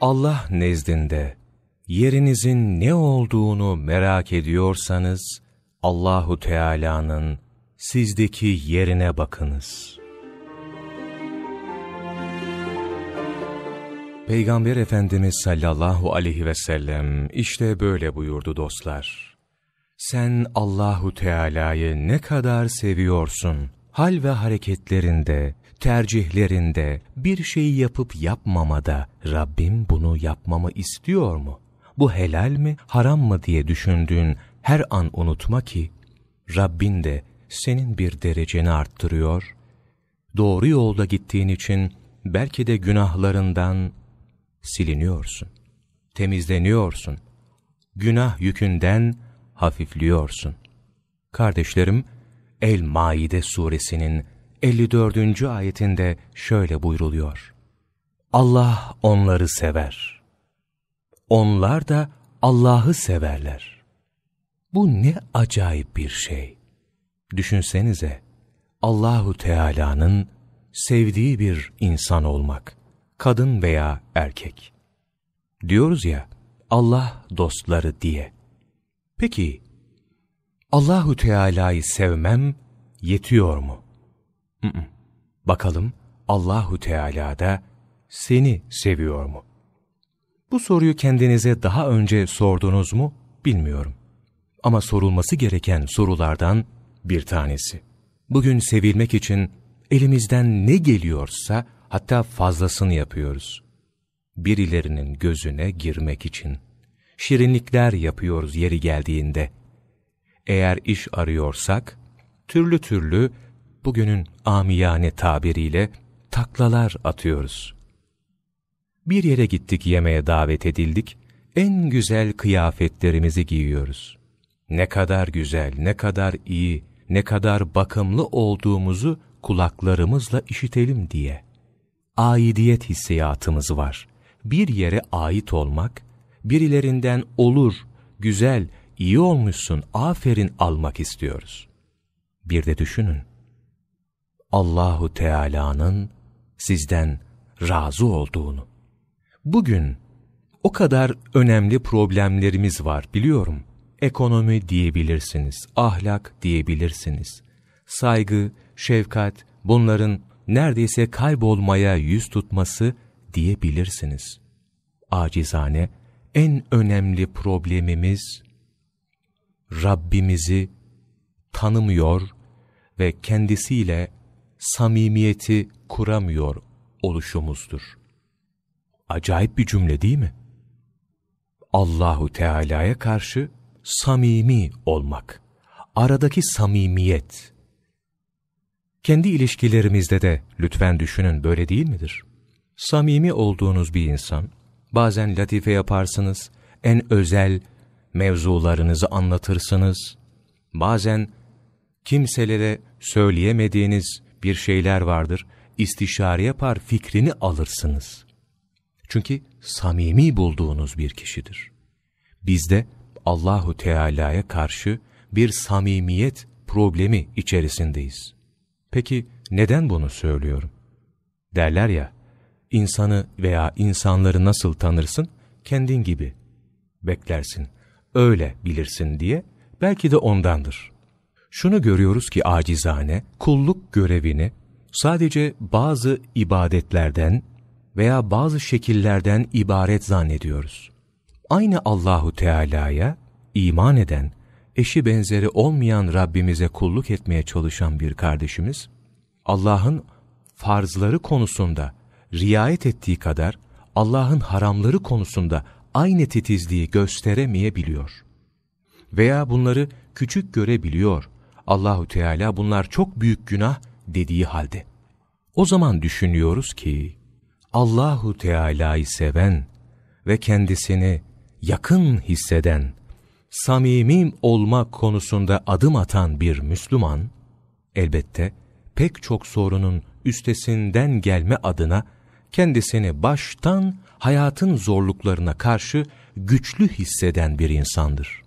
Allah nezdinde yerinizin ne olduğunu merak ediyorsanız Allahu Teala'nın sizdeki yerine bakınız. Peygamber Efendimiz sallallahu aleyhi ve sellem işte böyle buyurdu dostlar. Sen Allahu Teala'yı ne kadar seviyorsun? Hal ve hareketlerinde, tercihlerinde, bir şeyi yapıp yapmamada Rabbim bunu yapmamı istiyor mu? Bu helal mi, haram mı diye düşündüğün her an unutma ki Rabbin de senin bir dereceni arttırıyor, doğru yolda gittiğin için belki de günahlarından siliniyorsun, temizleniyorsun, günah yükünden hafifliyorsun. Kardeşlerim, El-Maide suresinin 54. ayetinde şöyle buyruluyor. Allah onları sever. Onlar da Allah'ı severler. Bu ne acayip bir şey. Düşünsenize, Allahu Teala'nın sevdiği bir insan olmak, kadın veya erkek. Diyoruz ya, Allah dostları diye. Peki, Allahu Teala'yı sevmem yetiyor mu? Bakalım Allahu Teala da seni seviyor mu? Bu soruyu kendinize daha önce sordunuz mu bilmiyorum. Ama sorulması gereken sorulardan bir tanesi. Bugün sevilmek için elimizden ne geliyorsa hatta fazlasını yapıyoruz. Birilerinin gözüne girmek için. Şirinlikler yapıyoruz yeri geldiğinde. Eğer iş arıyorsak, türlü türlü bugünün amiyane tabiriyle taklalar atıyoruz. Bir yere gittik yemeğe davet edildik, en güzel kıyafetlerimizi giyiyoruz. Ne kadar güzel, ne kadar iyi, ne kadar bakımlı olduğumuzu kulaklarımızla işitelim diye. Aidiyet hissiyatımız var. Bir yere ait olmak, birilerinden olur, güzel, iyi olmuşsun, aferin almak istiyoruz. Bir de düşünün. Allahu Teala'nın sizden razı olduğunu. Bugün o kadar önemli problemlerimiz var biliyorum. Ekonomi diyebilirsiniz, ahlak diyebilirsiniz. Saygı, şefkat, bunların neredeyse kaybolmaya yüz tutması diyebilirsiniz. Acizane en önemli problemimiz Rabbimizi tanımıyor ve kendisiyle samimiyeti kuramıyor oluşumuzdur. Acayip bir cümle değil mi? Allahu Teala'ya karşı samimi olmak. Aradaki samimiyet. Kendi ilişkilerimizde de lütfen düşünün böyle değil midir? Samimi olduğunuz bir insan, bazen latife yaparsınız, en özel mevzularınızı anlatırsınız, bazen kimselere söyleyemediğiniz bir şeyler vardır, istişare yapar fikrini alırsınız. Çünkü samimi bulduğunuz bir kişidir. Bizde Allahu Teala'ya karşı bir samimiyet problemi içerisindeyiz. Peki neden bunu söylüyorum? Derler ya, insanı veya insanları nasıl tanırsın? Kendin gibi beklersin, öyle bilirsin diye belki de ondandır. Şunu görüyoruz ki acizane, kulluk görevini sadece bazı ibadetlerden veya bazı şekillerden ibaret zannediyoruz. Aynı Allahu Teala'ya iman eden, eşi benzeri olmayan Rabbimize kulluk etmeye çalışan bir kardeşimiz, Allah'ın farzları konusunda riayet ettiği kadar Allah'ın haramları konusunda aynı titizliği gösteremeyebiliyor. Veya bunları küçük görebiliyor. Allahu Teala bunlar çok büyük günah dediği halde. O zaman düşünüyoruz ki Allahu Teala'yı seven ve kendisini yakın hisseden, samimi olmak konusunda adım atan bir Müslüman, elbette pek çok sorunun üstesinden gelme adına kendisini baştan hayatın zorluklarına karşı güçlü hisseden bir insandır.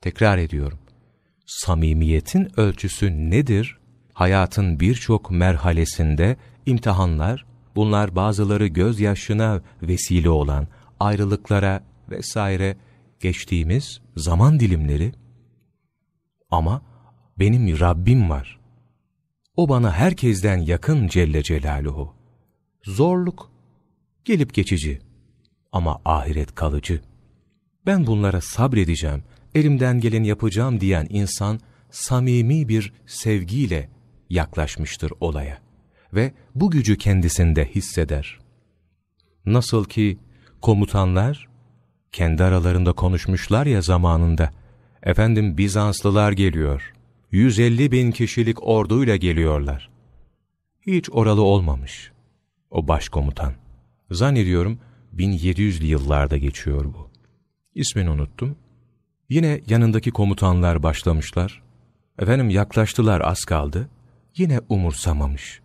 Tekrar ediyorum. Samimiyetin ölçüsü nedir? Hayatın birçok merhalesinde imtihanlar, bunlar bazıları gözyaşına vesile olan ayrılıklara vesaire geçtiğimiz zaman dilimleri. Ama benim Rabbim var. O bana herkesten yakın Celle Celaluhu. Zorluk gelip geçici ama ahiret kalıcı. Ben bunlara sabredeceğim, elimden geleni yapacağım diyen insan samimi bir sevgiyle yaklaşmıştır olaya ve bu gücü kendisinde hisseder. Nasıl ki komutanlar kendi aralarında konuşmuşlar ya zamanında, efendim Bizanslılar geliyor, 150 bin kişilik orduyla geliyorlar. Hiç oralı olmamış o başkomutan. Zannediyorum 1700'lü yıllarda geçiyor bu. İsmini unuttum. Yine yanındaki komutanlar başlamışlar. Efendim yaklaştılar az kaldı. Yine umursamamış.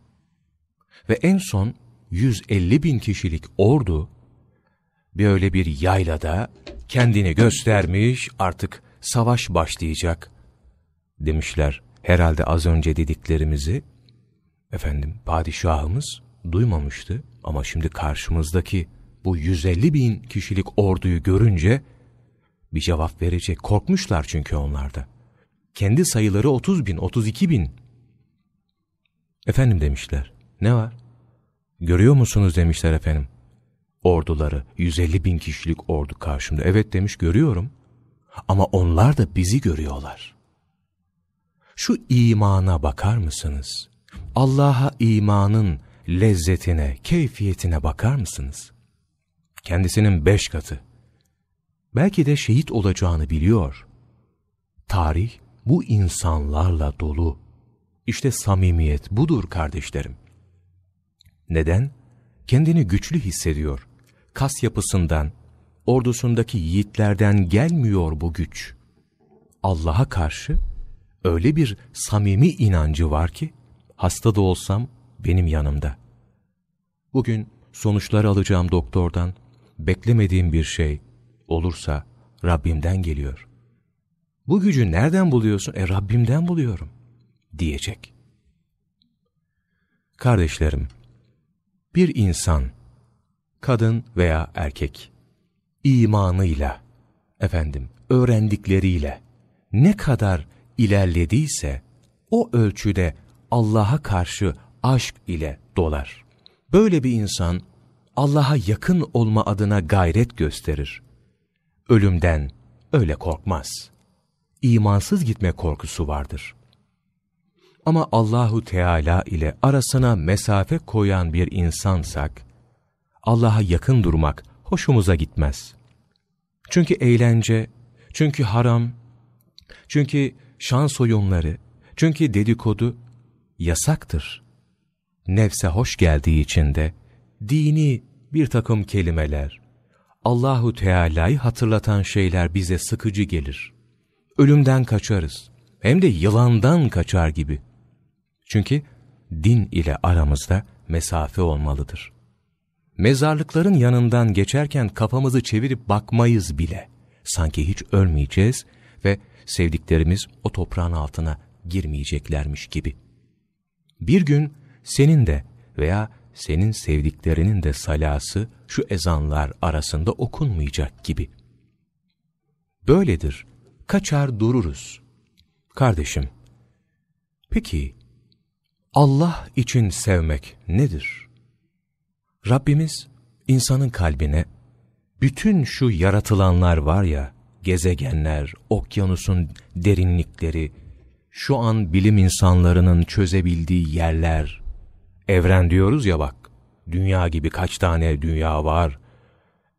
Ve en son 150 bin kişilik ordu böyle bir yaylada kendini göstermiş artık savaş başlayacak demişler. Herhalde az önce dediklerimizi efendim padişahımız duymamıştı ama şimdi karşımızdaki bu 150 bin kişilik orduyu görünce bir cevap verecek. Korkmuşlar çünkü onlarda. Kendi sayıları 30 bin, 32 bin. Efendim demişler. Ne var? Görüyor musunuz demişler efendim. Orduları, 150 bin kişilik ordu karşımda. Evet demiş görüyorum. Ama onlar da bizi görüyorlar. Şu imana bakar mısınız? Allah'a imanın lezzetine, keyfiyetine bakar mısınız? Kendisinin beş katı. Belki de şehit olacağını biliyor. Tarih bu insanlarla dolu. İşte samimiyet budur kardeşlerim. Neden? Kendini güçlü hissediyor. Kas yapısından, ordusundaki yiğitlerden gelmiyor bu güç. Allah'a karşı öyle bir samimi inancı var ki, hasta da olsam benim yanımda. Bugün sonuçları alacağım doktordan, beklemediğim bir şey olursa Rabbimden geliyor. Bu gücü nereden buluyorsun? E Rabbimden buluyorum diyecek. Kardeşlerim, bir insan, kadın veya erkek, imanıyla, efendim, öğrendikleriyle ne kadar ilerlediyse, o ölçüde Allah'a karşı aşk ile dolar. Böyle bir insan, Allah'a yakın olma adına gayret gösterir. Ölümden öyle korkmaz. İmansız gitme korkusu vardır. Ama Allahu Teala ile arasına mesafe koyan bir insansak, Allah'a yakın durmak hoşumuza gitmez. Çünkü eğlence, çünkü haram, çünkü şans oyunları, çünkü dedikodu yasaktır. Nefse hoş geldiği için de dini bir takım kelimeler, Allahu Teala'yı hatırlatan şeyler bize sıkıcı gelir. Ölümden kaçarız. Hem de yılandan kaçar gibi. Çünkü din ile aramızda mesafe olmalıdır. Mezarlıkların yanından geçerken kafamızı çevirip bakmayız bile. Sanki hiç ölmeyeceğiz ve sevdiklerimiz o toprağın altına girmeyeceklermiş gibi. Bir gün senin de veya senin sevdiklerinin de salası şu ezanlar arasında okunmayacak gibi. Böyledir, kaçar dururuz. Kardeşim, peki Allah için sevmek nedir? Rabbimiz insanın kalbine bütün şu yaratılanlar var ya, gezegenler, okyanusun derinlikleri, şu an bilim insanlarının çözebildiği yerler, Evren diyoruz ya bak, dünya gibi kaç tane dünya var,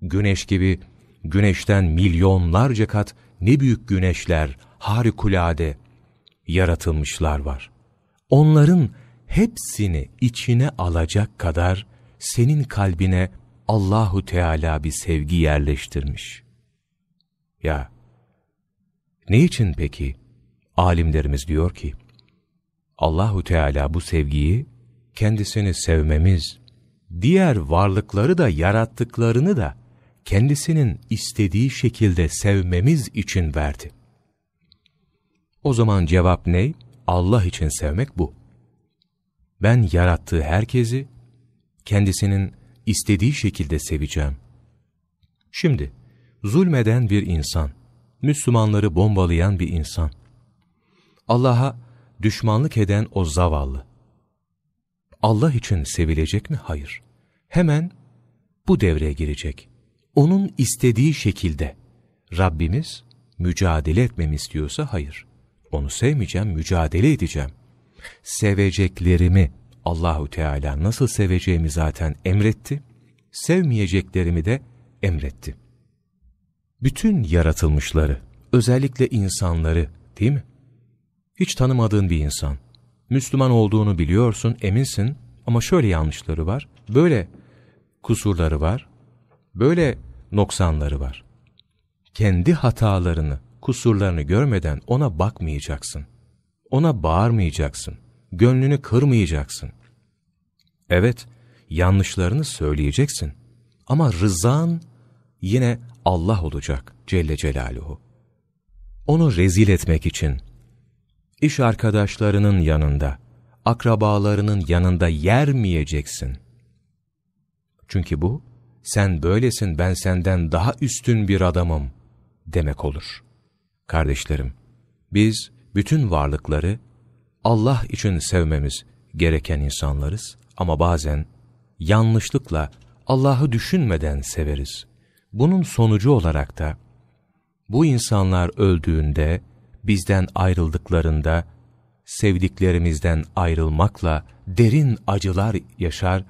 güneş gibi güneşten milyonlarca kat ne büyük güneşler, harikulade yaratılmışlar var. Onların hepsini içine alacak kadar senin kalbine Allahu Teala bir sevgi yerleştirmiş. Ya, ne için peki? Alimlerimiz diyor ki, Allahu Teala bu sevgiyi kendisini sevmemiz, diğer varlıkları da yarattıklarını da kendisinin istediği şekilde sevmemiz için verdi. O zaman cevap ne? Allah için sevmek bu. Ben yarattığı herkesi kendisinin istediği şekilde seveceğim. Şimdi, zulmeden bir insan, Müslümanları bombalayan bir insan, Allah'a düşmanlık eden o zavallı, Allah için sevilecek mi? Hayır. Hemen bu devreye girecek. Onun istediği şekilde Rabbimiz mücadele etmemi istiyorsa hayır. Onu sevmeyeceğim, mücadele edeceğim. Seveceklerimi Allahu Teala nasıl seveceğimi zaten emretti. Sevmeyeceklerimi de emretti. Bütün yaratılmışları, özellikle insanları değil mi? Hiç tanımadığın bir insan. Müslüman olduğunu biliyorsun, eminsin ama şöyle yanlışları var, böyle kusurları var, böyle noksanları var. Kendi hatalarını, kusurlarını görmeden ona bakmayacaksın. Ona bağırmayacaksın. Gönlünü kırmayacaksın. Evet, yanlışlarını söyleyeceksin. Ama rızan yine Allah olacak Celle Celaluhu. Onu rezil etmek için, iş arkadaşlarının yanında, akrabalarının yanında yermeyeceksin. Çünkü bu, sen böylesin ben senden daha üstün bir adamım demek olur. Kardeşlerim, biz bütün varlıkları Allah için sevmemiz gereken insanlarız ama bazen yanlışlıkla Allah'ı düşünmeden severiz. Bunun sonucu olarak da bu insanlar öldüğünde, bizden ayrıldıklarında, sevdiklerimizden ayrılmakla derin acılar yaşar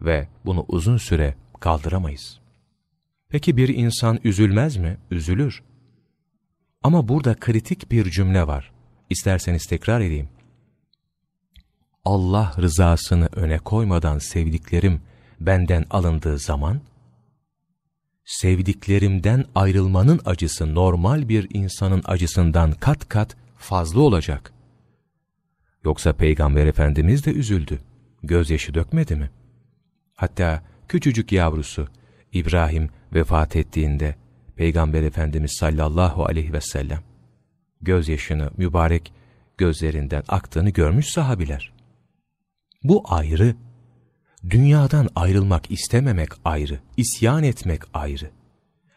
ve bunu uzun süre kaldıramayız. Peki bir insan üzülmez mi? Üzülür. Ama burada kritik bir cümle var. İsterseniz tekrar edeyim. Allah rızasını öne koymadan sevdiklerim benden alındığı zaman, sevdiklerimden ayrılmanın acısı normal bir insanın acısından kat kat fazla olacak. Yoksa Peygamber Efendimiz de üzüldü. Gözyaşı dökmedi mi? Hatta küçücük yavrusu İbrahim vefat ettiğinde Peygamber Efendimiz sallallahu aleyhi ve sellem gözyaşını mübarek gözlerinden aktığını görmüş sahabiler. Bu ayrı. Dünyadan ayrılmak istememek ayrı, isyan etmek ayrı.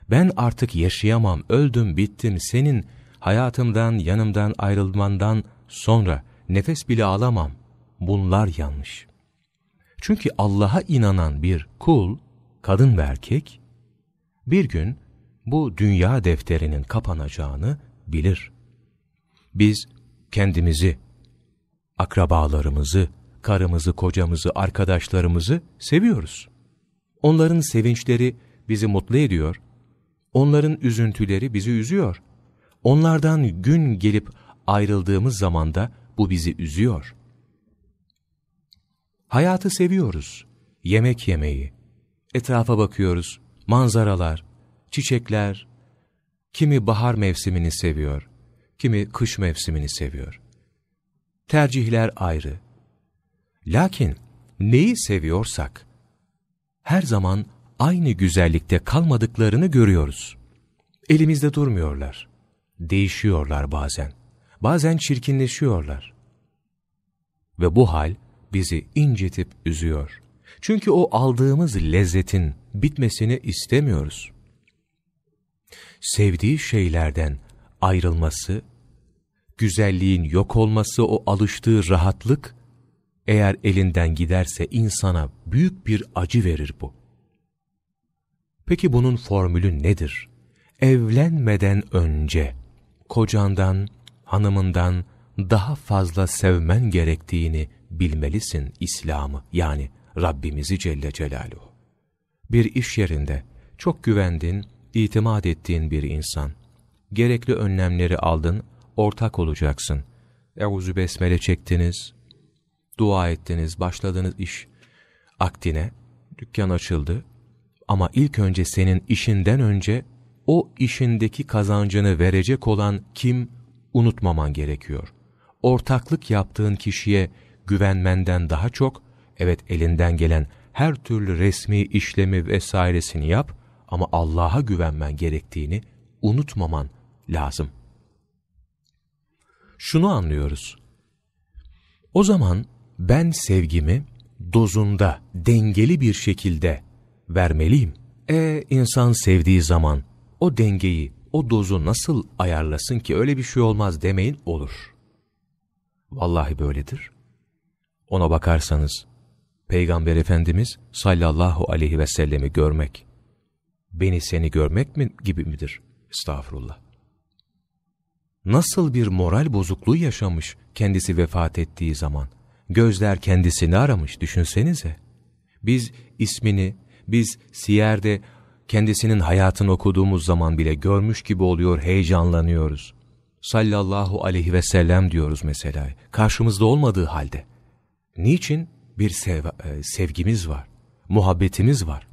Ben artık yaşayamam, öldüm, bittim, senin hayatımdan, yanımdan ayrılmandan sonra nefes bile alamam. Bunlar yanlış. Çünkü Allah'a inanan bir kul, kadın ve erkek, bir gün bu dünya defterinin kapanacağını bilir. Biz kendimizi, akrabalarımızı, karımızı, kocamızı, arkadaşlarımızı seviyoruz. Onların sevinçleri bizi mutlu ediyor. Onların üzüntüleri bizi üzüyor. Onlardan gün gelip ayrıldığımız zaman da bu bizi üzüyor. Hayatı seviyoruz. Yemek yemeyi, etrafa bakıyoruz, manzaralar, çiçekler, kimi bahar mevsimini seviyor, kimi kış mevsimini seviyor. Tercihler ayrı. Lakin neyi seviyorsak, her zaman aynı güzellikte kalmadıklarını görüyoruz. Elimizde durmuyorlar. Değişiyorlar bazen. Bazen çirkinleşiyorlar. Ve bu hal bizi incitip üzüyor. Çünkü o aldığımız lezzetin bitmesini istemiyoruz. Sevdiği şeylerden ayrılması, güzelliğin yok olması, o alıştığı rahatlık, eğer elinden giderse insana büyük bir acı verir bu. Peki bunun formülü nedir? Evlenmeden önce kocandan, hanımından daha fazla sevmen gerektiğini bilmelisin İslam'ı yani Rabbimizi Celle Celaluhu. Bir iş yerinde çok güvendin, itimat ettiğin bir insan. Gerekli önlemleri aldın, ortak olacaksın. Eûzü besmele çektiniz, dua ettiniz, başladınız iş akdine, dükkan açıldı. Ama ilk önce senin işinden önce o işindeki kazancını verecek olan kim unutmaman gerekiyor. Ortaklık yaptığın kişiye güvenmenden daha çok, evet elinden gelen her türlü resmi işlemi vesairesini yap ama Allah'a güvenmen gerektiğini unutmaman lazım. Şunu anlıyoruz. O zaman ben sevgimi dozunda, dengeli bir şekilde vermeliyim. E insan sevdiği zaman o dengeyi, o dozu nasıl ayarlasın ki öyle bir şey olmaz demeyin olur. Vallahi böyledir. Ona bakarsanız Peygamber Efendimiz sallallahu aleyhi ve sellemi görmek, beni seni görmek mi gibi midir? Estağfurullah. Nasıl bir moral bozukluğu yaşamış kendisi vefat ettiği zaman. Gözler kendisini aramış düşünsenize. Biz ismini, biz siyerde kendisinin hayatını okuduğumuz zaman bile görmüş gibi oluyor, heyecanlanıyoruz. Sallallahu aleyhi ve sellem diyoruz mesela, karşımızda olmadığı halde. Niçin? Bir sev e, sevgimiz var, muhabbetimiz var.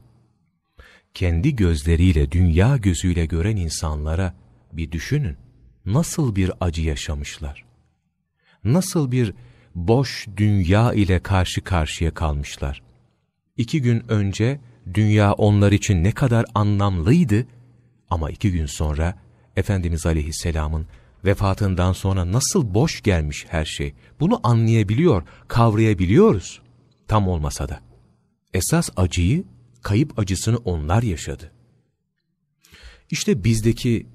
Kendi gözleriyle, dünya gözüyle gören insanlara bir düşünün. Nasıl bir acı yaşamışlar? Nasıl bir boş dünya ile karşı karşıya kalmışlar? İki gün önce dünya onlar için ne kadar anlamlıydı ama iki gün sonra Efendimiz Aleyhisselam'ın vefatından sonra nasıl boş gelmiş her şey. Bunu anlayabiliyor, kavrayabiliyoruz. Tam olmasa da. Esas acıyı, kayıp acısını onlar yaşadı. İşte bizdeki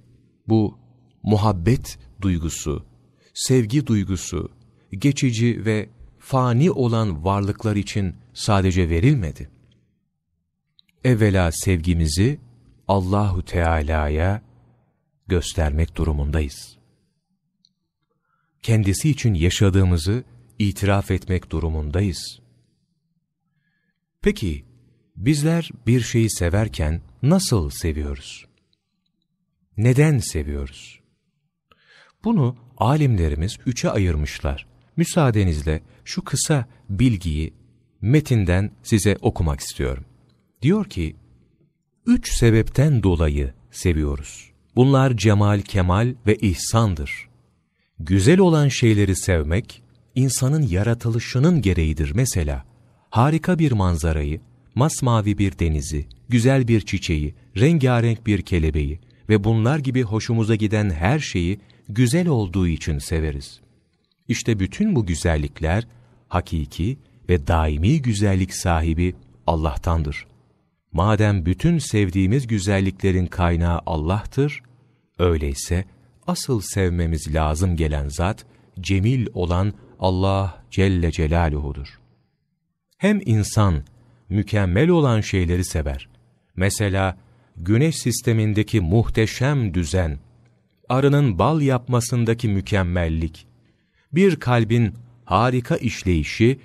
bu muhabbet duygusu, sevgi duygusu, geçici ve fani olan varlıklar için sadece verilmedi. Evvela sevgimizi Allahu Teala'ya göstermek durumundayız. Kendisi için yaşadığımızı itiraf etmek durumundayız. Peki, bizler bir şeyi severken nasıl seviyoruz? Neden seviyoruz? Bunu alimlerimiz üçe ayırmışlar. Müsaadenizle şu kısa bilgiyi metinden size okumak istiyorum. Diyor ki, üç sebepten dolayı seviyoruz. Bunlar cemal, kemal ve ihsandır. Güzel olan şeyleri sevmek, insanın yaratılışının gereğidir mesela. Harika bir manzarayı, masmavi bir denizi, güzel bir çiçeği, rengarenk bir kelebeği ve bunlar gibi hoşumuza giden her şeyi güzel olduğu için severiz. İşte bütün bu güzellikler hakiki ve daimi güzellik sahibi Allah'tandır. Madem bütün sevdiğimiz güzelliklerin kaynağı Allah'tır, öyleyse asıl sevmemiz lazım gelen zat, cemil olan Allah Celle Celaluhu'dur. Hem insan mükemmel olan şeyleri sever. Mesela güneş sistemindeki muhteşem düzen, arının bal yapmasındaki mükemmellik, bir kalbin harika işleyişi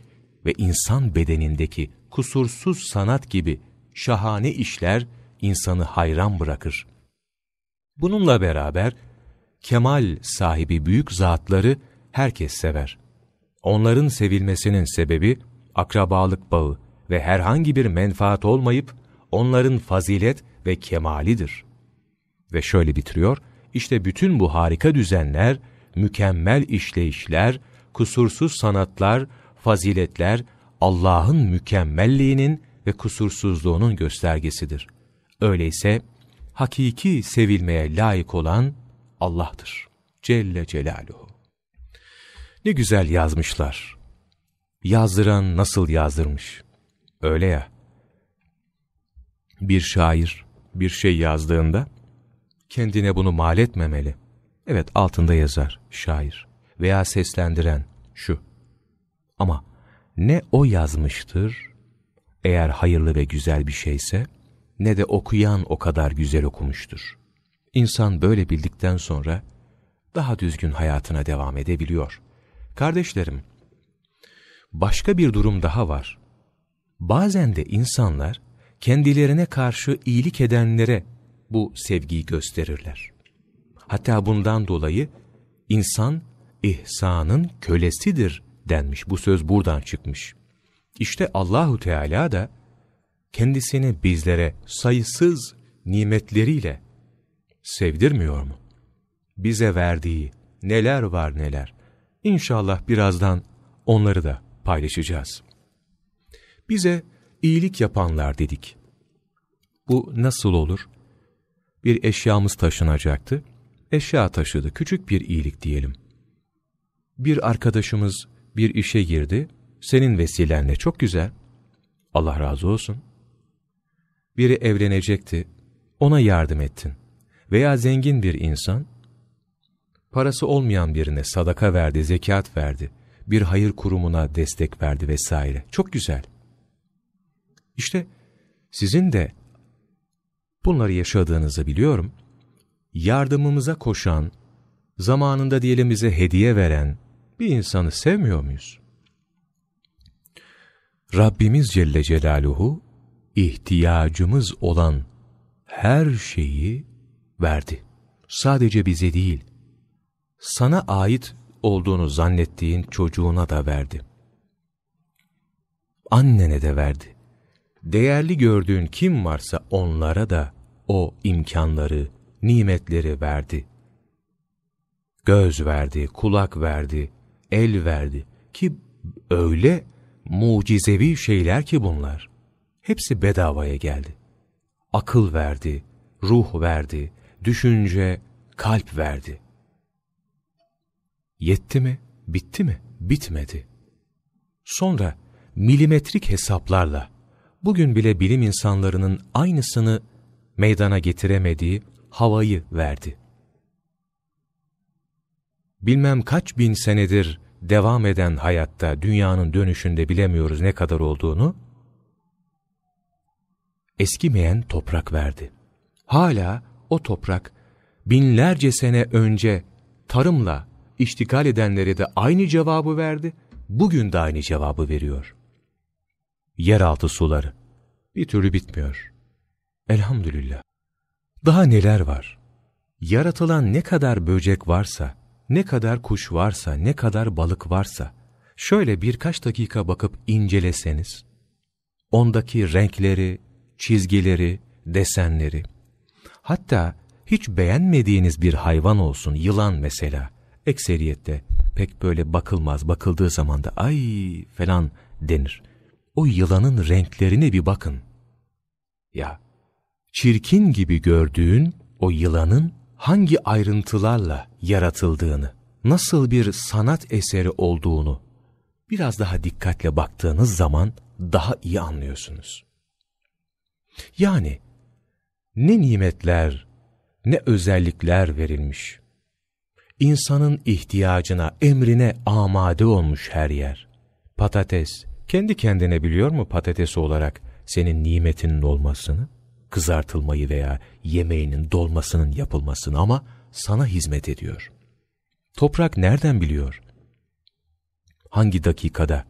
ve insan bedenindeki kusursuz sanat gibi şahane işler insanı hayran bırakır. Bununla beraber kemal sahibi büyük zatları herkes sever. Onların sevilmesinin sebebi akrabalık bağı ve herhangi bir menfaat olmayıp onların fazilet ve kemalidir. Ve şöyle bitiriyor, işte bütün bu harika düzenler, mükemmel işleyişler, kusursuz sanatlar, faziletler Allah'ın mükemmelliğinin ve kusursuzluğunun göstergesidir. Öyleyse hakiki sevilmeye layık olan Allah'tır. Celle Celaluhu. Ne güzel yazmışlar. Yazdıran nasıl yazdırmış? Öyle ya. Bir şair bir şey yazdığında kendine bunu mal etmemeli. Evet altında yazar şair veya seslendiren şu. Ama ne o yazmıştır eğer hayırlı ve güzel bir şeyse ne de okuyan o kadar güzel okumuştur. İnsan böyle bildikten sonra daha düzgün hayatına devam edebiliyor. Kardeşlerim, başka bir durum daha var. Bazen de insanlar kendilerine karşı iyilik edenlere bu sevgiyi gösterirler. Hatta bundan dolayı insan ihsanın kölesidir denmiş. Bu söz buradan çıkmış. İşte Allahu Teala da kendisini bizlere sayısız nimetleriyle sevdirmiyor mu? Bize verdiği neler var neler. İnşallah birazdan onları da paylaşacağız. Bize iyilik yapanlar dedik. Bu nasıl olur? Bir eşyamız taşınacaktı. Eşya taşıdı. Küçük bir iyilik diyelim. Bir arkadaşımız bir işe girdi. senin vesilenle çok güzel. Allah razı olsun. Biri evlenecekti, ona yardım ettin. Veya zengin bir insan, parası olmayan birine sadaka verdi, zekat verdi, bir hayır kurumuna destek verdi vesaire. Çok güzel. İşte sizin de bunları yaşadığınızı biliyorum. Yardımımıza koşan, zamanında diyelim bize hediye veren bir insanı sevmiyor muyuz? Rabbimiz Celle Celaluhu ihtiyacımız olan her şeyi verdi. Sadece bize değil, sana ait olduğunu zannettiğin çocuğuna da verdi. Annene de verdi. Değerli gördüğün kim varsa onlara da o imkanları, nimetleri verdi. Göz verdi, kulak verdi, el verdi ki öyle mucizevi şeyler ki bunlar. Hepsi bedavaya geldi. Akıl verdi, ruh verdi, düşünce, kalp verdi. Yetti mi? Bitti mi? Bitmedi. Sonra milimetrik hesaplarla bugün bile bilim insanlarının aynısını meydana getiremediği havayı verdi. Bilmem kaç bin senedir devam eden hayatta dünyanın dönüşünde bilemiyoruz ne kadar olduğunu, eskimeyen toprak verdi. Hala o toprak binlerce sene önce tarımla iştikal edenlere de aynı cevabı verdi, bugün de aynı cevabı veriyor. Yeraltı suları bir türlü bitmiyor. Elhamdülillah. Daha neler var? Yaratılan ne kadar böcek varsa, ne kadar kuş varsa, ne kadar balık varsa, şöyle birkaç dakika bakıp inceleseniz, ondaki renkleri, çizgileri, desenleri, hatta hiç beğenmediğiniz bir hayvan olsun, yılan mesela, ekseriyette pek böyle bakılmaz, bakıldığı zaman da ay falan denir. O yılanın renklerine bir bakın. Ya, çirkin gibi gördüğün o yılanın hangi ayrıntılarla yaratıldığını, nasıl bir sanat eseri olduğunu biraz daha dikkatle baktığınız zaman daha iyi anlıyorsunuz. Yani ne nimetler, ne özellikler verilmiş. İnsanın ihtiyacına, emrine amade olmuş her yer. Patates, kendi kendine biliyor mu patates olarak senin nimetinin olmasını? Kızartılmayı veya yemeğinin dolmasının yapılmasını ama sana hizmet ediyor. Toprak nereden biliyor? Hangi dakikada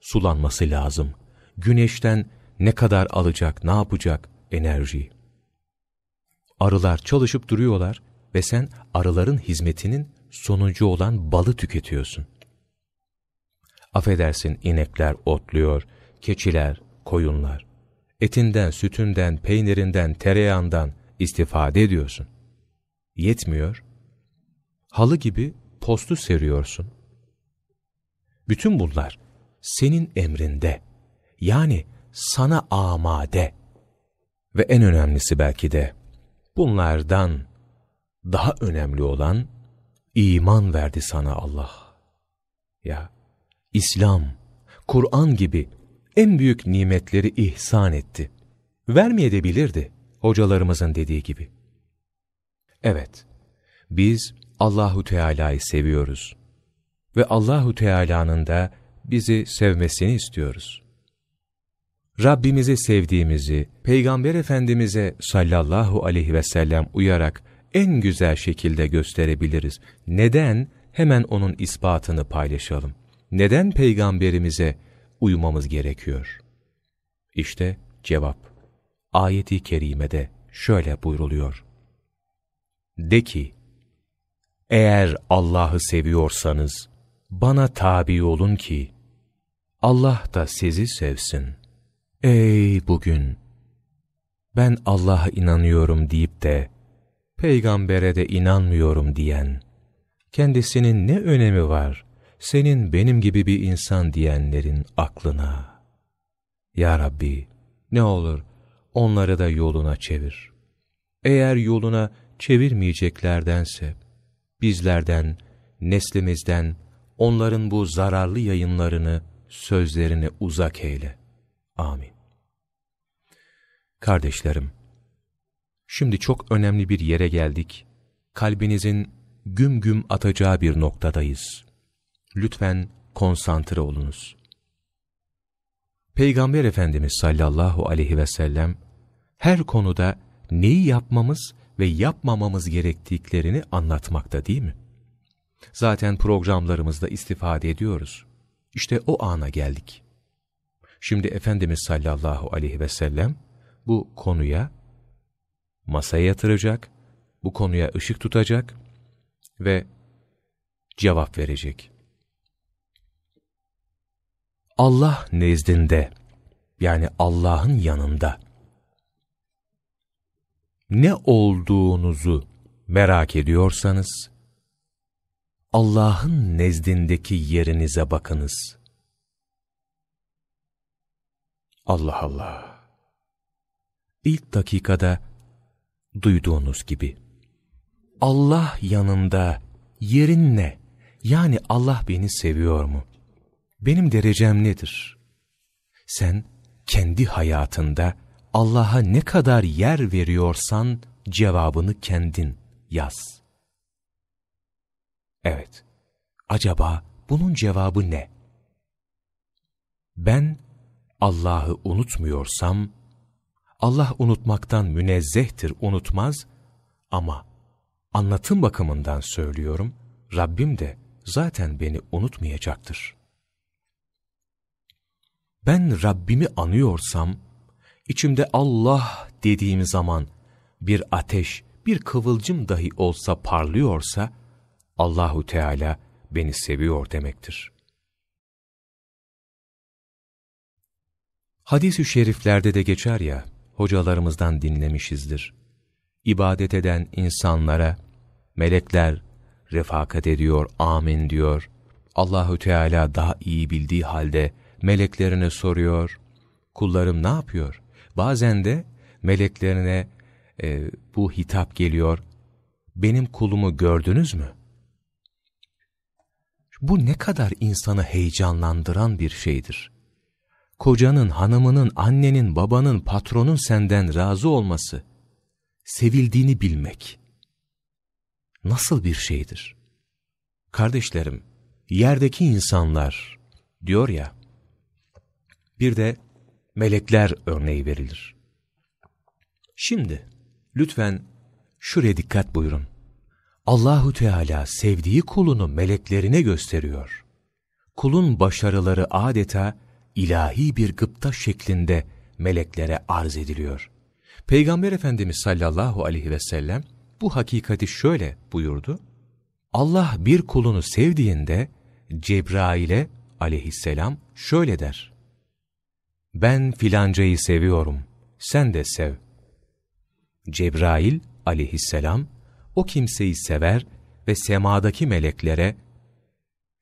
sulanması lazım? Güneşten ne kadar alacak, ne yapacak enerjiyi? Arılar çalışıp duruyorlar ve sen arıların hizmetinin sonucu olan balı tüketiyorsun. Affedersin inekler otluyor, keçiler, koyunlar. Etinden, sütünden, peynirinden, tereyağından istifade ediyorsun. Yetmiyor. Halı gibi postu seriyorsun. Bütün bunlar senin emrinde. Yani sana amade. Ve en önemlisi belki de bunlardan daha önemli olan iman verdi sana Allah. Ya İslam, Kur'an gibi en büyük nimetleri ihsan etti. Vermeyebilirdi hocalarımızın dediği gibi. Evet, biz Allahu Teala'yı seviyoruz ve Allahu Teala'nın da bizi sevmesini istiyoruz. Rabbimizi sevdiğimizi, Peygamber Efendimiz'e sallallahu aleyhi ve sellem uyarak en güzel şekilde gösterebiliriz. Neden? Hemen onun ispatını paylaşalım. Neden Peygamberimize uymamız gerekiyor? İşte cevap. Ayeti kerimede şöyle buyruluyor. De ki, eğer Allah'ı seviyorsanız, bana tabi olun ki, Allah da sizi sevsin. Ey bugün! Ben Allah'a inanıyorum deyip de, peygambere de inanmıyorum diyen, kendisinin ne önemi var, senin benim gibi bir insan diyenlerin aklına. Ya Rabbi, ne olur onları da yoluna çevir. Eğer yoluna çevirmeyeceklerdense, bizlerden, neslimizden, onların bu zararlı yayınlarını sözlerini uzak eyle. Amin. Kardeşlerim, şimdi çok önemli bir yere geldik. Kalbinizin güm güm atacağı bir noktadayız. Lütfen konsantre olunuz. Peygamber Efendimiz sallallahu aleyhi ve sellem her konuda neyi yapmamız ve yapmamamız gerektiklerini anlatmakta değil mi? Zaten programlarımızda istifade ediyoruz. İşte o ana geldik. Şimdi Efendimiz sallallahu aleyhi ve sellem bu konuya masaya yatıracak, bu konuya ışık tutacak ve cevap verecek. Allah nezdinde yani Allah'ın yanında ne olduğunuzu merak ediyorsanız Allah'ın nezdindeki yerinize bakınız. Allah Allah. İlk dakikada duyduğunuz gibi. Allah yanında yerin ne? Yani Allah beni seviyor mu? Benim derecem nedir? Sen kendi hayatında Allah'a ne kadar yer veriyorsan cevabını kendin yaz. Evet, acaba bunun cevabı ne? Ben Allah'ı unutmuyorsam, Allah unutmaktan münezzehtir, unutmaz ama anlatım bakımından söylüyorum, Rabbim de zaten beni unutmayacaktır. Ben Rabbimi anıyorsam, içimde Allah dediğim zaman bir ateş, bir kıvılcım dahi olsa parlıyorsa, Allahu Teala beni seviyor demektir. Hadis-i şeriflerde de geçer ya, hocalarımızdan dinlemişizdir. İbadet eden insanlara melekler refakat ediyor, amin diyor. Allahü Teala daha iyi bildiği halde meleklerine soruyor, kullarım ne yapıyor? Bazen de meleklerine e, bu hitap geliyor, benim kulumu gördünüz mü? Bu ne kadar insanı heyecanlandıran bir şeydir. Kocanın, hanımının, annenin, babanın, patronun senden razı olması, sevildiğini bilmek. Nasıl bir şeydir? Kardeşlerim, yerdeki insanlar, diyor ya, bir de melekler örneği verilir. Şimdi, lütfen şuraya dikkat buyurun. Allahu Teala sevdiği kulunu meleklerine gösteriyor. Kulun başarıları adeta ilahi bir gıpta şeklinde meleklere arz ediliyor. Peygamber Efendimiz sallallahu aleyhi ve sellem bu hakikati şöyle buyurdu. Allah bir kulunu sevdiğinde Cebrail'e aleyhisselam şöyle der. Ben filancayı seviyorum, sen de sev. Cebrail aleyhisselam o kimseyi sever ve semadaki meleklere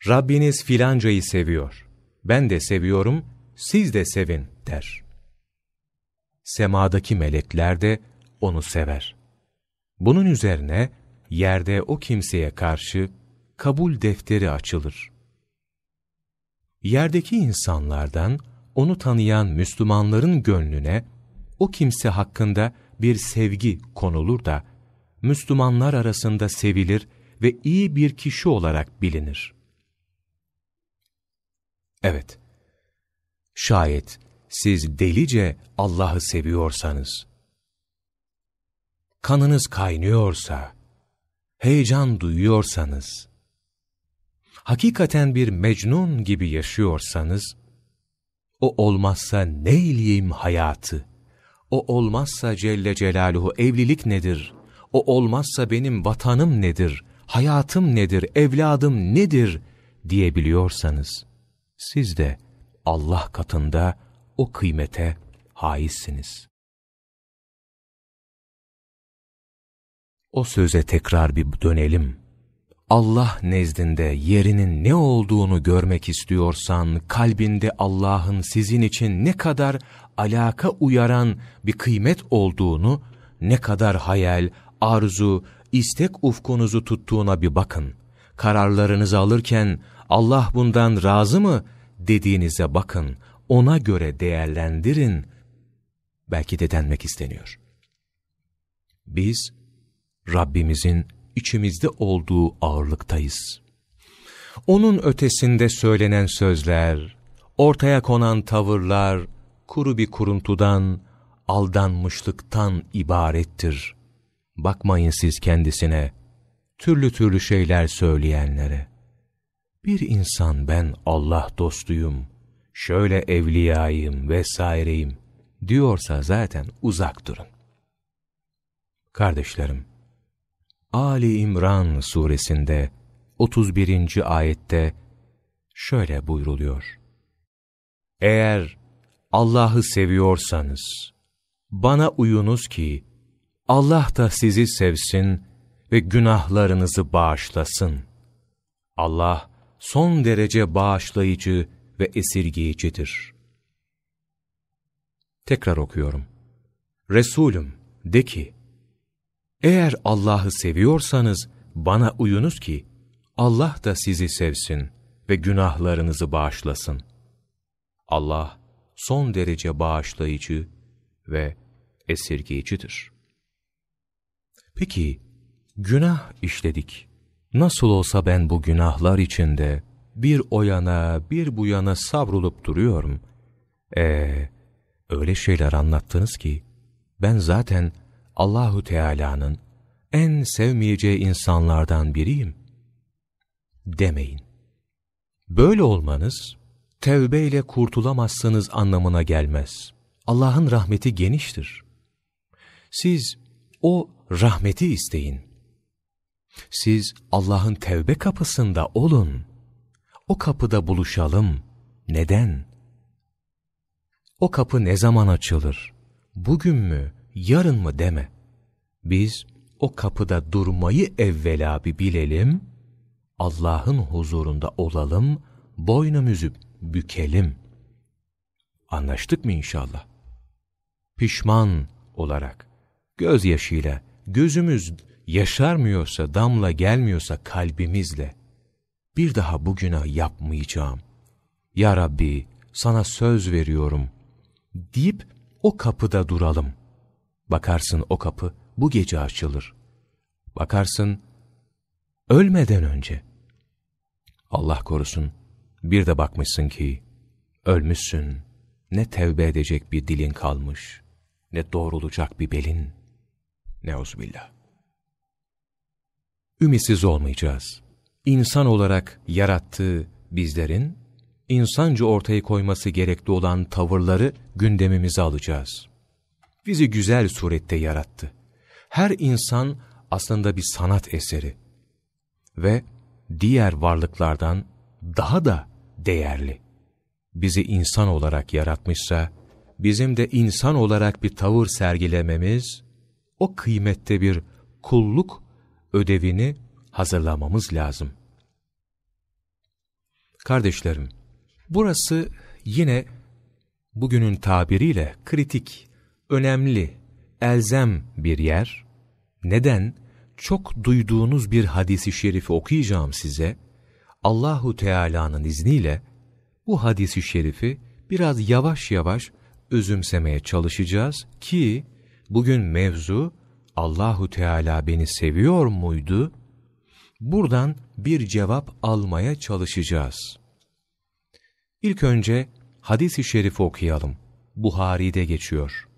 Rabbiniz filancayı seviyor, ben de seviyorum, siz de sevin der. Semadaki melekler de onu sever. Bunun üzerine yerde o kimseye karşı kabul defteri açılır. Yerdeki insanlardan onu tanıyan Müslümanların gönlüne o kimse hakkında bir sevgi konulur da Müslümanlar arasında sevilir ve iyi bir kişi olarak bilinir. Evet, şayet siz delice Allah'ı seviyorsanız, kanınız kaynıyorsa, heyecan duyuyorsanız, hakikaten bir mecnun gibi yaşıyorsanız, o olmazsa ne ileyim hayatı, o olmazsa Celle Celaluhu evlilik nedir, o olmazsa benim vatanım nedir, hayatım nedir, evladım nedir? diyebiliyorsanız, siz de Allah katında o kıymete haizsiniz. O söze tekrar bir dönelim. Allah nezdinde yerinin ne olduğunu görmek istiyorsan, kalbinde Allah'ın sizin için ne kadar alaka uyaran bir kıymet olduğunu, ne kadar hayal, arzu, istek ufkunuzu tuttuğuna bir bakın. Kararlarınızı alırken Allah bundan razı mı dediğinize bakın, ona göre değerlendirin. Belki de denmek isteniyor. Biz, Rabbimizin içimizde olduğu ağırlıktayız. Onun ötesinde söylenen sözler, ortaya konan tavırlar, kuru bir kuruntudan, aldanmışlıktan ibarettir. Bakmayın siz kendisine, türlü türlü şeyler söyleyenlere. Bir insan ben Allah dostuyum, şöyle evliyayım vesaireyim diyorsa zaten uzak durun. Kardeşlerim, Ali İmran suresinde 31. ayette şöyle buyruluyor. Eğer Allah'ı seviyorsanız, bana uyunuz ki Allah da sizi sevsin ve günahlarınızı bağışlasın. Allah son derece bağışlayıcı ve esirgeyicidir. Tekrar okuyorum. Resulüm de ki, eğer Allah'ı seviyorsanız bana uyunuz ki Allah da sizi sevsin ve günahlarınızı bağışlasın. Allah son derece bağışlayıcı ve esirgeyicidir. Peki, günah işledik. Nasıl olsa ben bu günahlar içinde bir o yana bir bu yana savrulup duruyorum. Ee, öyle şeyler anlattınız ki, ben zaten Allahu Teala'nın en sevmeyeceği insanlardan biriyim. Demeyin. Böyle olmanız, tevbeyle kurtulamazsınız anlamına gelmez. Allah'ın rahmeti geniştir. Siz o rahmeti isteyin. Siz Allah'ın tevbe kapısında olun. O kapıda buluşalım. Neden? O kapı ne zaman açılır? Bugün mü, yarın mı deme. Biz o kapıda durmayı evvela bir bilelim, Allah'ın huzurunda olalım, boynumuzu bükelim. Anlaştık mı inşallah? Pişman olarak, gözyaşıyla, gözümüz yaşarmıyorsa, damla gelmiyorsa kalbimizle, bir daha bu günah yapmayacağım. Ya Rabbi, sana söz veriyorum, deyip o kapıda duralım. Bakarsın o kapı bu gece açılır. Bakarsın ölmeden önce. Allah korusun bir de bakmışsın ki ölmüşsün. Ne tevbe edecek bir dilin kalmış, ne doğrulacak bir belin. Neuzubillah. Ümitsiz olmayacağız. İnsan olarak yarattığı bizlerin, insanca ortaya koyması gerekli olan tavırları gündemimize alacağız. Bizi güzel surette yarattı. Her insan aslında bir sanat eseri ve diğer varlıklardan daha da değerli. Bizi insan olarak yaratmışsa, bizim de insan olarak bir tavır sergilememiz, o kıymette bir kulluk ödevini hazırlamamız lazım. Kardeşlerim, burası yine bugünün tabiriyle kritik, önemli, elzem bir yer. Neden? Çok duyduğunuz bir hadisi şerifi okuyacağım size. Allahu Teala'nın izniyle bu hadisi şerifi biraz yavaş yavaş özümsemeye çalışacağız ki bugün mevzu Allahu Teala beni seviyor muydu? Buradan bir cevap almaya çalışacağız. İlk önce hadis-i şerifi okuyalım. Buhari'de geçiyor.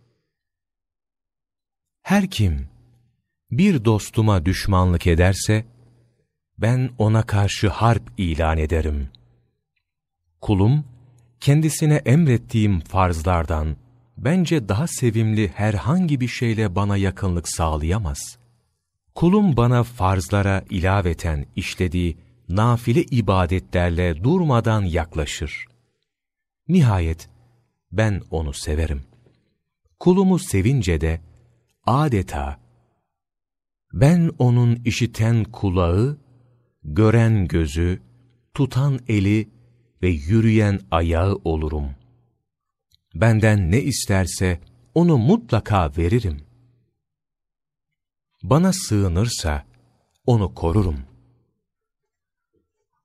Her kim bir dostuma düşmanlık ederse, ben ona karşı harp ilan ederim. Kulum, kendisine emrettiğim farzlardan, bence daha sevimli herhangi bir şeyle bana yakınlık sağlayamaz. Kulum bana farzlara ilaveten işlediği nafile ibadetlerle durmadan yaklaşır. Nihayet ben onu severim. Kulumu sevince de adeta ben onun işiten kulağı, gören gözü, tutan eli ve yürüyen ayağı olurum. Benden ne isterse onu mutlaka veririm. Bana sığınırsa onu korurum.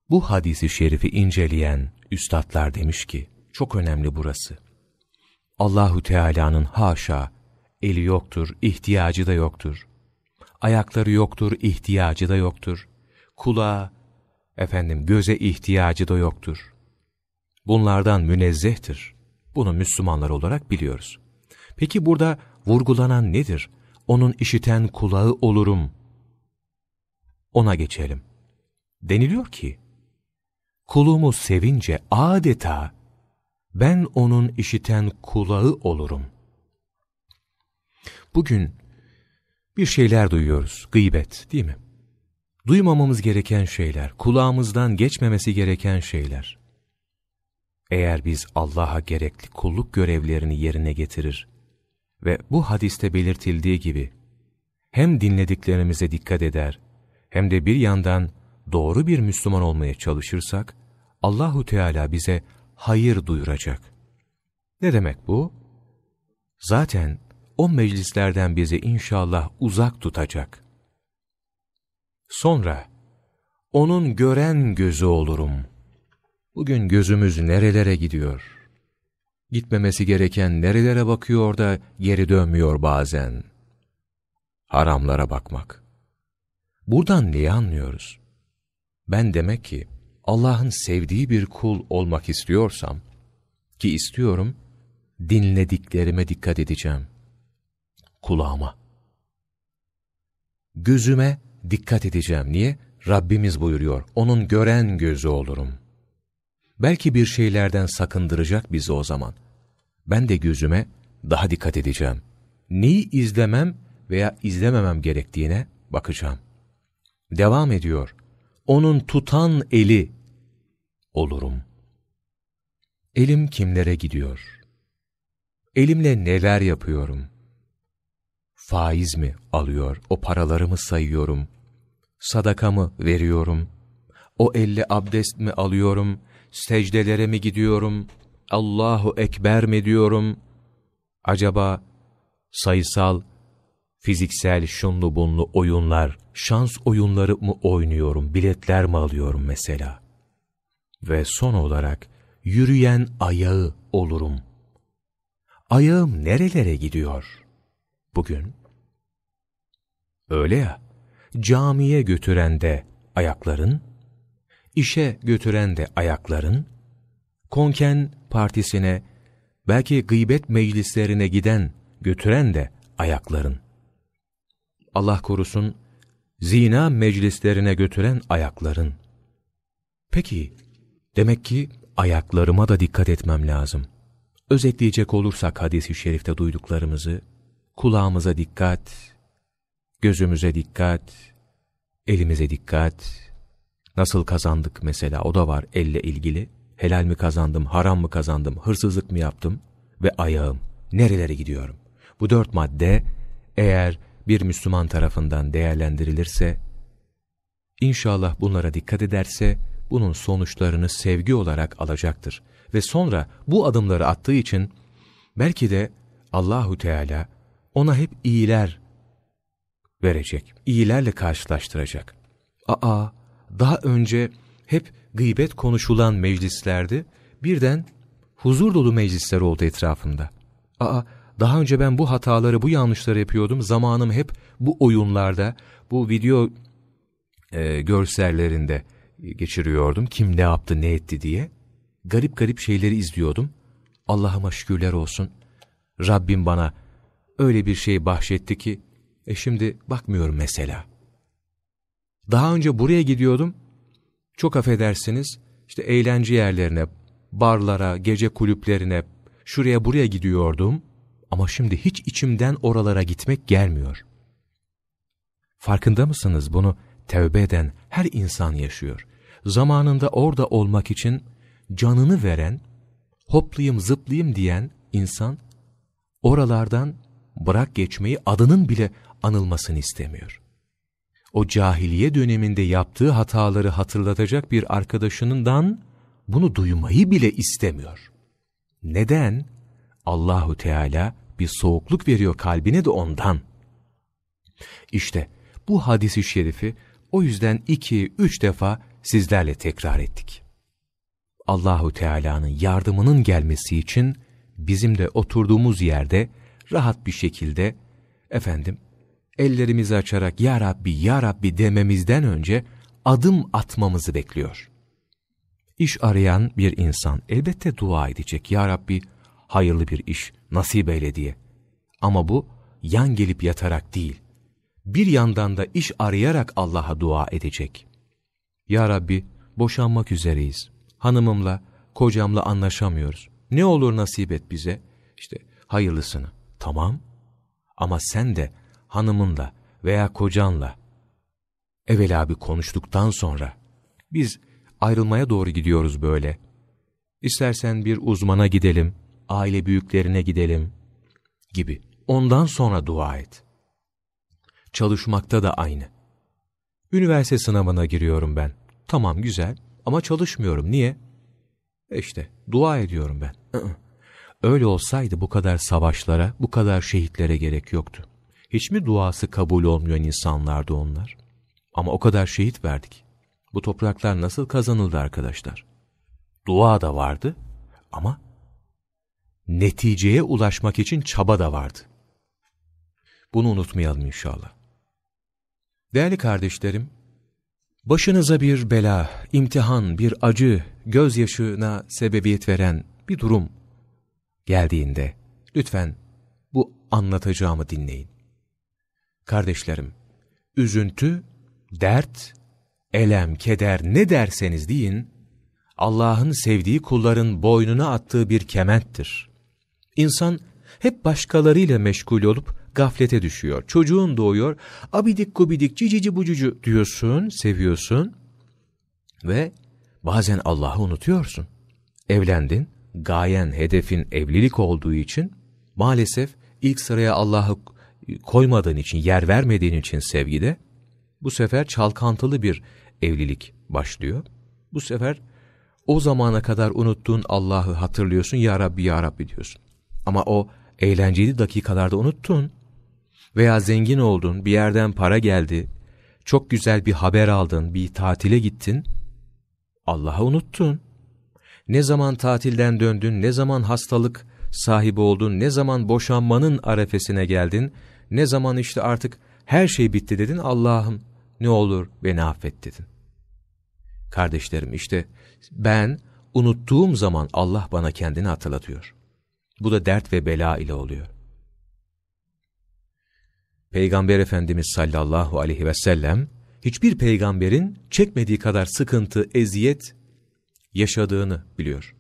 Bu hadisi şerifi inceleyen üstadlar demiş ki, çok önemli burası. Allahu Teala'nın haşa eli yoktur, ihtiyacı da yoktur. Ayakları yoktur, ihtiyacı da yoktur. Kulağa, efendim göze ihtiyacı da yoktur. Bunlardan münezzehtir. Bunu Müslümanlar olarak biliyoruz. Peki burada vurgulanan nedir? Onun işiten kulağı olurum. Ona geçelim. Deniliyor ki, kulumu sevince adeta ben onun işiten kulağı olurum. Bugün bir şeyler duyuyoruz, gıybet değil mi? Duymamamız gereken şeyler, kulağımızdan geçmemesi gereken şeyler. Eğer biz Allah'a gerekli kulluk görevlerini yerine getirir ve bu hadiste belirtildiği gibi hem dinlediklerimize dikkat eder hem de bir yandan doğru bir Müslüman olmaya çalışırsak Allahu Teala bize hayır duyuracak. Ne demek bu? Zaten o meclislerden bizi inşallah uzak tutacak. Sonra onun gören gözü olurum. Bugün gözümüz nerelere gidiyor? Gitmemesi gereken nerelere bakıyor da geri dönmüyor bazen. Haramlara bakmak. Buradan neyi anlıyoruz? Ben demek ki Allah'ın sevdiği bir kul olmak istiyorsam, ki istiyorum, dinlediklerime dikkat edeceğim. Kulağıma. Gözüme dikkat edeceğim. Niye? Rabbimiz buyuruyor. Onun gören gözü olurum. Belki bir şeylerden sakındıracak bizi o zaman. Ben de gözüme daha dikkat edeceğim. Neyi izlemem veya izlememem gerektiğine bakacağım. Devam ediyor. Onun tutan eli olurum. Elim kimlere gidiyor? Elimle neler yapıyorum? Faiz mi alıyor? O paralarımı sayıyorum. Sadakamı veriyorum. O elle abdest mi alıyorum? Secdelere mi gidiyorum? Allahu Ekber mi diyorum? Acaba sayısal, fiziksel şunlu bunlu oyunlar, şans oyunları mı oynuyorum, biletler mi alıyorum mesela? Ve son olarak yürüyen ayağı olurum. Ayağım nerelere gidiyor bugün? Öyle ya, camiye götüren de ayakların, işe götüren de ayakların, konken partisine, belki gıybet meclislerine giden, götüren de ayakların. Allah korusun, zina meclislerine götüren ayakların. Peki, demek ki ayaklarıma da dikkat etmem lazım. Özetleyecek olursak hadisi şerifte duyduklarımızı, kulağımıza dikkat, gözümüze dikkat, elimize dikkat, nasıl kazandık mesela o da var elle ilgili. Helal mi kazandım, haram mı kazandım, hırsızlık mı yaptım ve ayağım nerelere gidiyorum? Bu dört madde eğer bir Müslüman tarafından değerlendirilirse, inşallah bunlara dikkat ederse, bunun sonuçlarını sevgi olarak alacaktır. Ve sonra bu adımları attığı için, belki de Allahu Teala ona hep iyiler verecek, iyilerle karşılaştıracak. Aa, daha önce hep gıybet konuşulan meclislerde birden huzur dolu meclisler oldu etrafında. Aa, daha önce ben bu hataları, bu yanlışları yapıyordum. Zamanım hep bu oyunlarda, bu video e, görsellerinde geçiriyordum. Kim ne yaptı, ne etti diye. Garip garip şeyleri izliyordum. Allah'ıma şükürler olsun. Rabbim bana öyle bir şey bahşetti ki, e şimdi bakmıyorum mesela. Daha önce buraya gidiyordum. Çok affedersiniz, işte eğlence yerlerine, barlara, gece kulüplerine, şuraya buraya gidiyordum. Ama şimdi hiç içimden oralara gitmek gelmiyor. Farkında mısınız bunu tevbe eden her insan yaşıyor. Zamanında orada olmak için canını veren, hoplayayım zıplayayım diyen insan, oralardan bırak geçmeyi adının bile anılmasını istemiyor. O cahiliye döneminde yaptığı hataları hatırlatacak bir arkadaşından bunu duymayı bile istemiyor. Neden? Allahu Teala bir soğukluk veriyor kalbine de ondan. İşte bu hadisi şerifi o yüzden iki, üç defa sizlerle tekrar ettik. Allahu Teala'nın yardımının gelmesi için bizim de oturduğumuz yerde rahat bir şekilde efendim ellerimizi açarak Ya Rabbi Ya Rabbi dememizden önce adım atmamızı bekliyor. İş arayan bir insan elbette dua edecek. Ya Rabbi hayırlı bir iş nasip eyle diye. Ama bu yan gelip yatarak değil. Bir yandan da iş arayarak Allah'a dua edecek. Ya Rabbi boşanmak üzereyiz. Hanımımla, kocamla anlaşamıyoruz. Ne olur nasip et bize? İşte hayırlısını. Tamam. Ama sen de hanımınla veya kocanla evvela bir konuştuktan sonra biz ayrılmaya doğru gidiyoruz böyle. İstersen bir uzmana gidelim, aile büyüklerine gidelim gibi. Ondan sonra dua et. Çalışmakta da aynı. Üniversite sınavına giriyorum ben. Tamam güzel ama çalışmıyorum. Niye? E işte dua ediyorum ben. Öyle olsaydı bu kadar savaşlara, bu kadar şehitlere gerek yoktu. Hiç mi duası kabul olmayan insanlardı onlar? Ama o kadar şehit verdik. Bu topraklar nasıl kazanıldı arkadaşlar? Dua da vardı ama neticeye ulaşmak için çaba da vardı. Bunu unutmayalım inşallah. Değerli kardeşlerim, başınıza bir bela, imtihan, bir acı, gözyaşına sebebiyet veren bir durum geldiğinde lütfen bu anlatacağımı dinleyin. Kardeşlerim, üzüntü, dert, elem, keder ne derseniz deyin, Allah'ın sevdiği kulların boynuna attığı bir kementtir. İnsan hep başkalarıyla meşgul olup gaflete düşüyor. Çocuğun doğuyor, abidik gubidik cicici bucucu diyorsun, seviyorsun ve bazen Allah'ı unutuyorsun. Evlendin, gayen, hedefin evlilik olduğu için maalesef ilk sıraya Allah'ı koymadığın için, yer vermediğin için sevgide bu sefer çalkantılı bir evlilik başlıyor. Bu sefer o zamana kadar unuttuğun Allah'ı hatırlıyorsun, Ya Rabbi, Ya Rabbi diyorsun. Ama o eğlenceli dakikalarda unuttun. Veya zengin oldun, bir yerden para geldi, çok güzel bir haber aldın, bir tatile gittin, Allah'ı unuttun. Ne zaman tatilden döndün, ne zaman hastalık sahibi oldun, ne zaman boşanmanın arefesine geldin, ne zaman işte artık her şey bitti dedin, Allah'ım ne olur beni affet dedin. Kardeşlerim işte ben unuttuğum zaman Allah bana kendini hatırlatıyor. Bu da dert ve bela ile oluyor. Peygamber Efendimiz sallallahu aleyhi ve sellem hiçbir peygamberin çekmediği kadar sıkıntı, eziyet yaşadığını biliyor.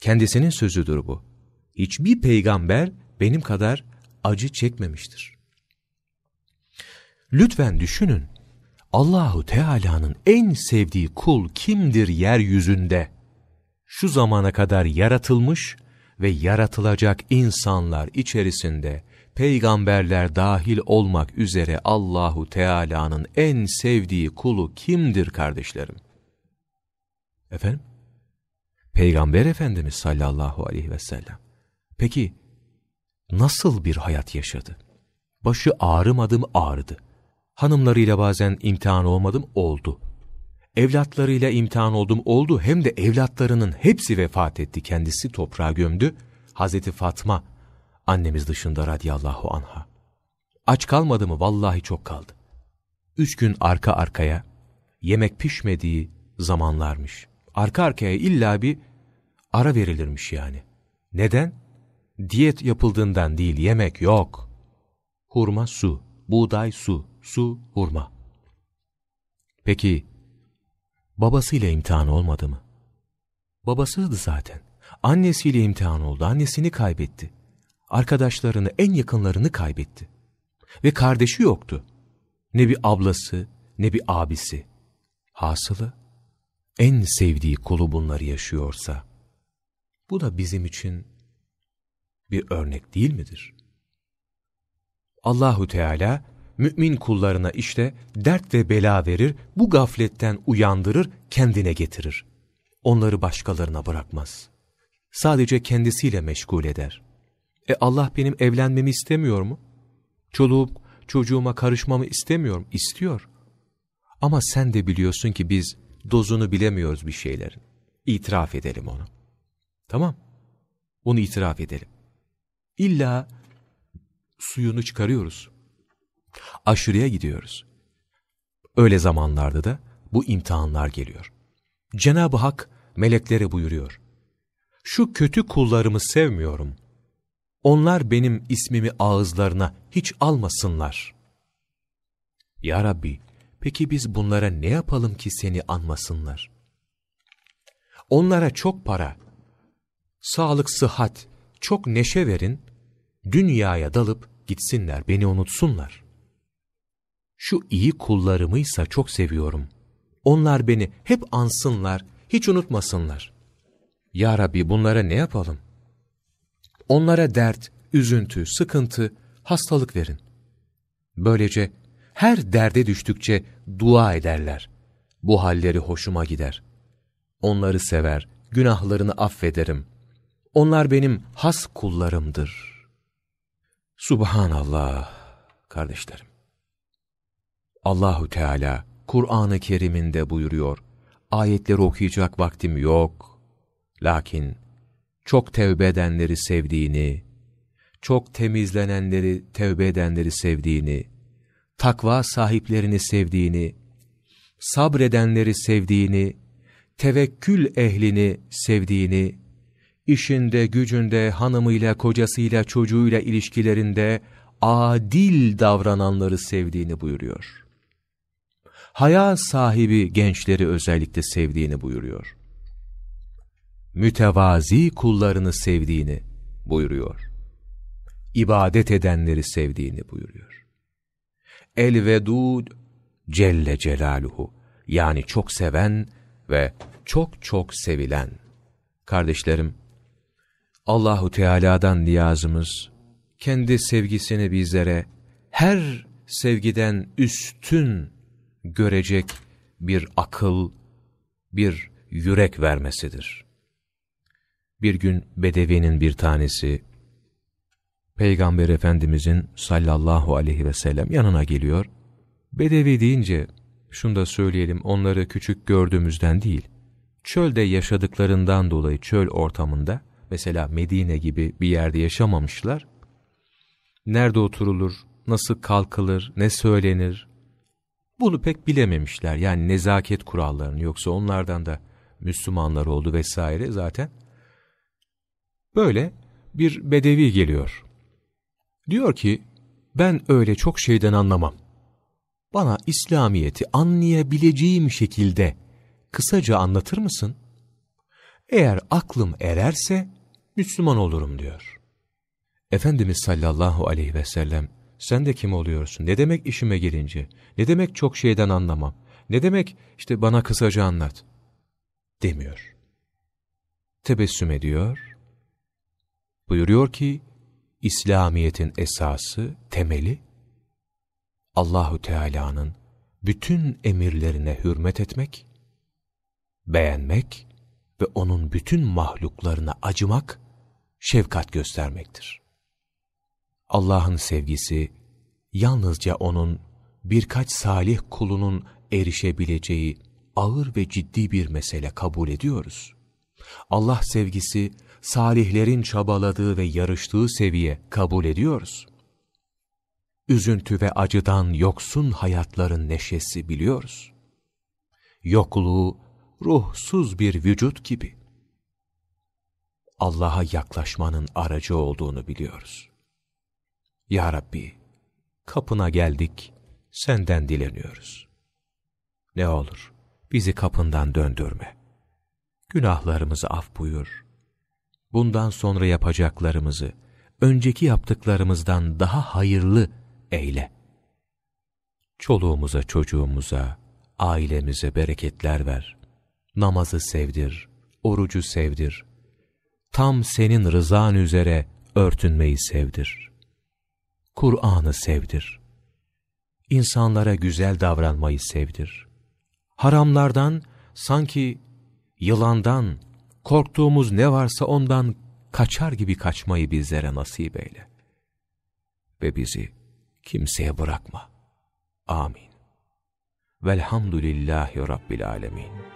Kendisinin sözüdür bu. Hiçbir peygamber benim kadar acı çekmemiştir. Lütfen düşünün. Allahu Teala'nın en sevdiği kul kimdir yeryüzünde? Şu zamana kadar yaratılmış ve yaratılacak insanlar içerisinde peygamberler dahil olmak üzere Allahu Teala'nın en sevdiği kulu kimdir kardeşlerim? Efendim? Peygamber Efendimiz sallallahu aleyhi ve sellem. Peki nasıl bir hayat yaşadı? Başı ağrımadım ağrıdı. Hanımlarıyla bazen imtihan olmadım oldu. Evlatlarıyla imtihan oldum oldu hem de evlatlarının hepsi vefat etti kendisi toprağa gömdü. Hazreti Fatma annemiz dışında radiyallahu anha. Aç kalmadı mı? Vallahi çok kaldı. Üç gün arka arkaya yemek pişmediği zamanlarmış. Arka arkaya illa bir ara verilirmiş yani. Neden? Diyet yapıldığından değil yemek yok. Hurma su, buğday su, su hurma. Peki babasıyla imtihan olmadı mı? Babasızdı zaten. Annesiyle imtihan oldu. Annesini kaybetti. Arkadaşlarını, en yakınlarını kaybetti. Ve kardeşi yoktu. Ne bir ablası, ne bir abisi. Hasılı, en sevdiği kulu bunları yaşıyorsa, bu da bizim için bir örnek değil midir? Allahu Teala mümin kullarına işte dert ve bela verir, bu gafletten uyandırır, kendine getirir. Onları başkalarına bırakmaz. Sadece kendisiyle meşgul eder. E Allah benim evlenmemi istemiyor mu? Çoluğum, çocuğuma karışmamı istemiyorum, istiyor. Ama sen de biliyorsun ki biz dozunu bilemiyoruz bir şeylerin. İtiraf edelim onu. Tamam. Onu itiraf edelim. İlla suyunu çıkarıyoruz. Aşırıya gidiyoruz. Öyle zamanlarda da bu imtihanlar geliyor. Cenab-ı Hak meleklere buyuruyor. Şu kötü kullarımı sevmiyorum. Onlar benim ismimi ağızlarına hiç almasınlar. Ya Rabbi, peki biz bunlara ne yapalım ki seni anmasınlar? Onlara çok para, sağlık, sıhhat, çok neşe verin, dünyaya dalıp gitsinler, beni unutsunlar. Şu iyi kullarımıysa çok seviyorum. Onlar beni hep ansınlar, hiç unutmasınlar. Ya Rabbi bunlara ne yapalım? Onlara dert, üzüntü, sıkıntı, hastalık verin. Böylece her derde düştükçe dua ederler. Bu halleri hoşuma gider. Onları sever, günahlarını affederim. Onlar benim has kullarımdır. Subhanallah kardeşlerim. Allahu Teala Kur'an-ı Kerim'inde buyuruyor. Ayetleri okuyacak vaktim yok. Lakin çok tevbe edenleri sevdiğini, çok temizlenenleri, tevbe edenleri sevdiğini, takva sahiplerini sevdiğini, sabredenleri sevdiğini, tevekkül ehlini sevdiğini, işinde, gücünde, hanımıyla, kocasıyla, çocuğuyla ilişkilerinde adil davrananları sevdiğini buyuruyor. Haya sahibi gençleri özellikle sevdiğini buyuruyor. Mütevazi kullarını sevdiğini buyuruyor. İbadet edenleri sevdiğini buyuruyor. El-Vedud Celle Celaluhu yani çok seven ve çok çok sevilen. Kardeşlerim, Allahu Teala'dan niyazımız, kendi sevgisini bizlere her sevgiden üstün görecek bir akıl, bir yürek vermesidir. Bir gün Bedevi'nin bir tanesi, Peygamber Efendimizin sallallahu aleyhi ve sellem yanına geliyor. Bedevi deyince, şunu da söyleyelim, onları küçük gördüğümüzden değil, çölde yaşadıklarından dolayı çöl ortamında, mesela Medine gibi bir yerde yaşamamışlar, nerede oturulur, nasıl kalkılır, ne söylenir, bunu pek bilememişler. Yani nezaket kurallarını, yoksa onlardan da Müslümanlar oldu vesaire zaten. Böyle bir bedevi geliyor. Diyor ki, ben öyle çok şeyden anlamam. Bana İslamiyet'i anlayabileceğim şekilde kısaca anlatır mısın? Eğer aklım ererse Müslüman olurum diyor. Efendimiz sallallahu aleyhi ve sellem sen de kim oluyorsun? Ne demek işime gelince? Ne demek çok şeyden anlamam? Ne demek işte bana kısaca anlat? Demiyor. Tebessüm ediyor. Buyuruyor ki İslamiyet'in esası, temeli Allahu Teala'nın bütün emirlerine hürmet etmek, beğenmek ve onun bütün mahluklarına acımak, şefkat göstermektir. Allah'ın sevgisi yalnızca onun birkaç salih kulunun erişebileceği ağır ve ciddi bir mesele kabul ediyoruz. Allah sevgisi salihlerin çabaladığı ve yarıştığı seviye kabul ediyoruz. Üzüntü ve acıdan yoksun hayatların neşesi biliyoruz. Yokluğu ruhsuz bir vücut gibi. Allah'a yaklaşmanın aracı olduğunu biliyoruz. Ya Rabbi, kapına geldik, senden dileniyoruz. Ne olur, bizi kapından döndürme. Günahlarımızı af buyur. Bundan sonra yapacaklarımızı, önceki yaptıklarımızdan daha hayırlı eyle. Çoluğumuza, çocuğumuza, ailemize bereketler ver. Namazı sevdir, orucu sevdir. Tam senin rızan üzere örtünmeyi sevdir.'' Kur'an'ı sevdir. İnsanlara güzel davranmayı sevdir. Haramlardan, sanki yılandan, korktuğumuz ne varsa ondan kaçar gibi kaçmayı bizlere nasip eyle. Ve bizi kimseye bırakma. Amin. Velhamdülillahi Rabbil alemin.